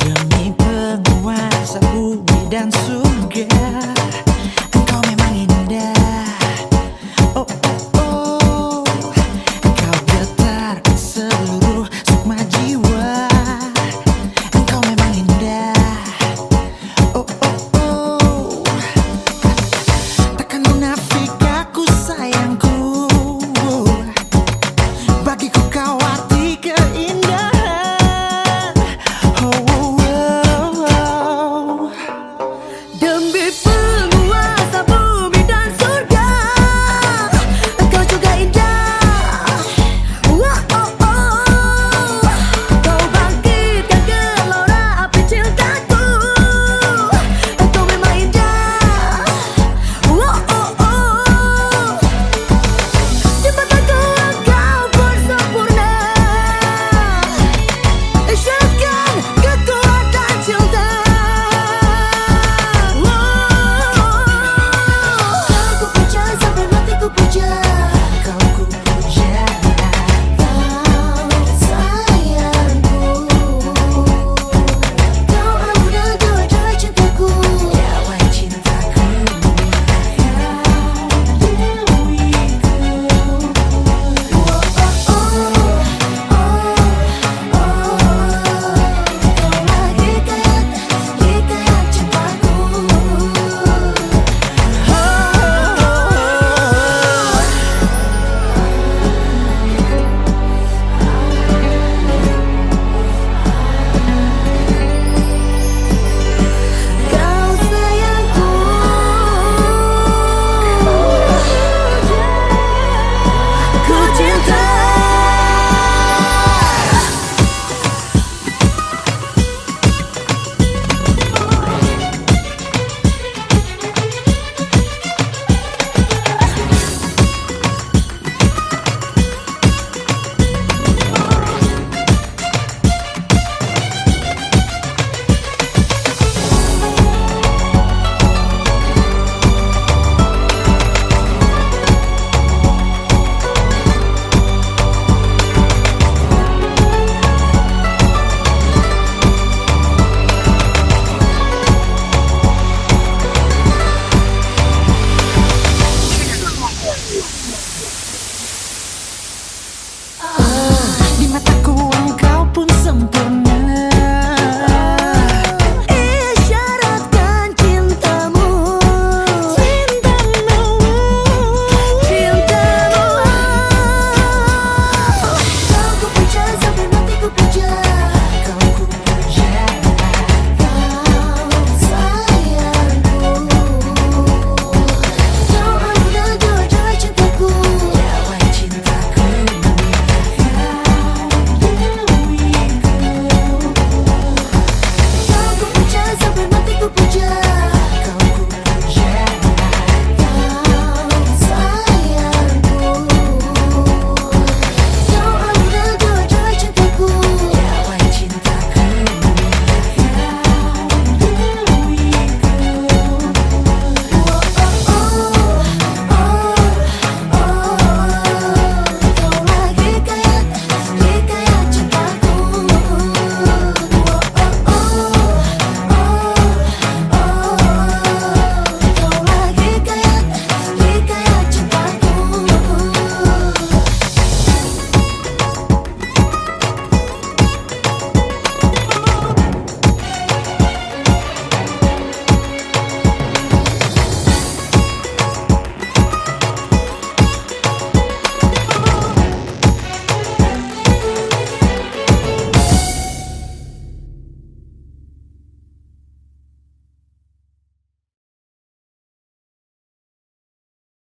Demi penguasa bumi dan surga.